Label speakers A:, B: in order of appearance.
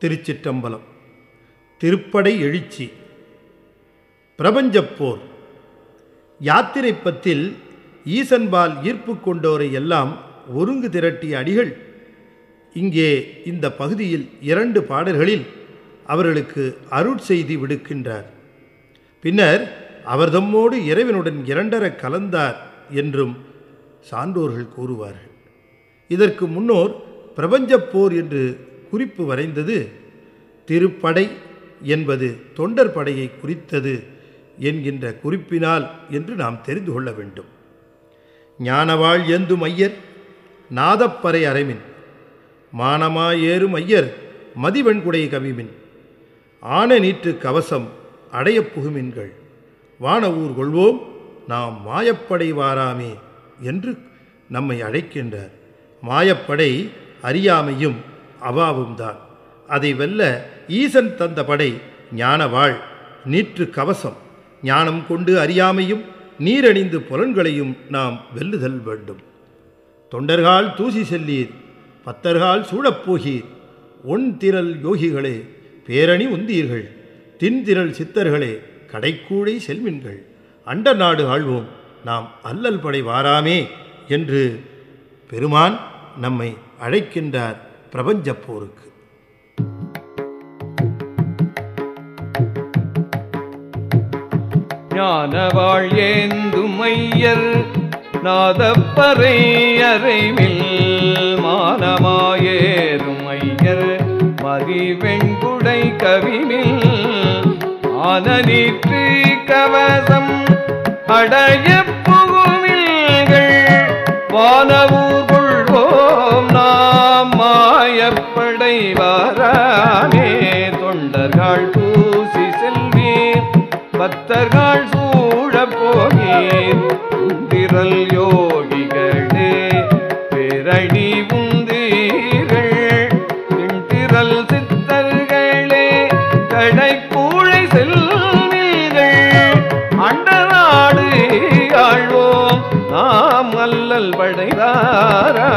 A: திருச்சிற்றம்பலம். திருப்படை எழுச்சி. பிரபஞ்சப்போர் யாத்திரைப்பத்தில் ஈசன்பால் ஈர்ப்பு கொண்டோரை எல்லாம் ஒருங்கு திரட்டிய அடிகள். இங்கே இந்த பகுதியில் இரண்டு பாடல்களில் அவர்களுக்கு அருட்செய்தி விடுக்கின்றார். பின்னர் அவர்தம்மோடு இறைவனுடன் இரண்டர கலந்தார் என்றும் சான்றோர்கள் கூறுவார்கள். இதற்கு முன்னோர் பிரபஞ்சப் போர் என்று குறிப்பு வரைந்தது திருப்படை என்பது தொண்டர் படையை குறித்தது என்கின்ற குறிப்பினால் என்று நாம் தெரிந்து கொள்ள வேண்டும். ஞானவாள் ஏந்தும் ஐயர் நாதப்பறை அறைமின் மானமாயேறும் ஐயர் மதிவெண்குடை கவிமின் ஆன நீற்று கவசம் அடையப் புகுமின்கள் வானவூர் கொள்வோம் நாம் மாயப்படை வாராமே என்று நம்மை அழைக்கின்றார். மாயப்படை அறியாமையும் அவாவும் தான். அதை வெல்ல ஈசன் தந்த படை ஞானவாள் நீற்று கவசம். ஞானம் கொண்டு அறியாமையும் நீரணிந்து புலன்களையும் நாம் வெல்லுதல் வேண்டும். தொண்டர்கால் தூசி செல்லீர் பத்தர்கால் சூழப்போகீர் ஒன் திரள் யோகிகளே பேரணி உந்தீர்கள். தின்திரள் சித்தர்களே கடைக்கூழை செல்மின்கள். அண்ட நாடு ஆழ்வோம் நாம் அல்லல் படை வாராமே என்று பெருமான் நம்மை அழைக்கின்றார். பிரபஞ்சப் போருக்கு
B: ஞானவாழ் ஏந்தும் நாதப்பறை அறைவில் மானமாயேறும் மதிவெண்குடை கவிமில் ஆனநீற்று கவசம் அடைய புகுமில்கள் வானவும் வாராமே தொண்டர்கள் பூசி செல்வீர் பக்தர்கள் சூழ போகீர் திரல் யோகிகளே பேரணி உந்தீர்கள். திரள் சித்தர்களே கடைக்கூழை செல்வீர்கள். அண்டநாடு ஆழ்வோம் நாம் அல்லல் படைதாரா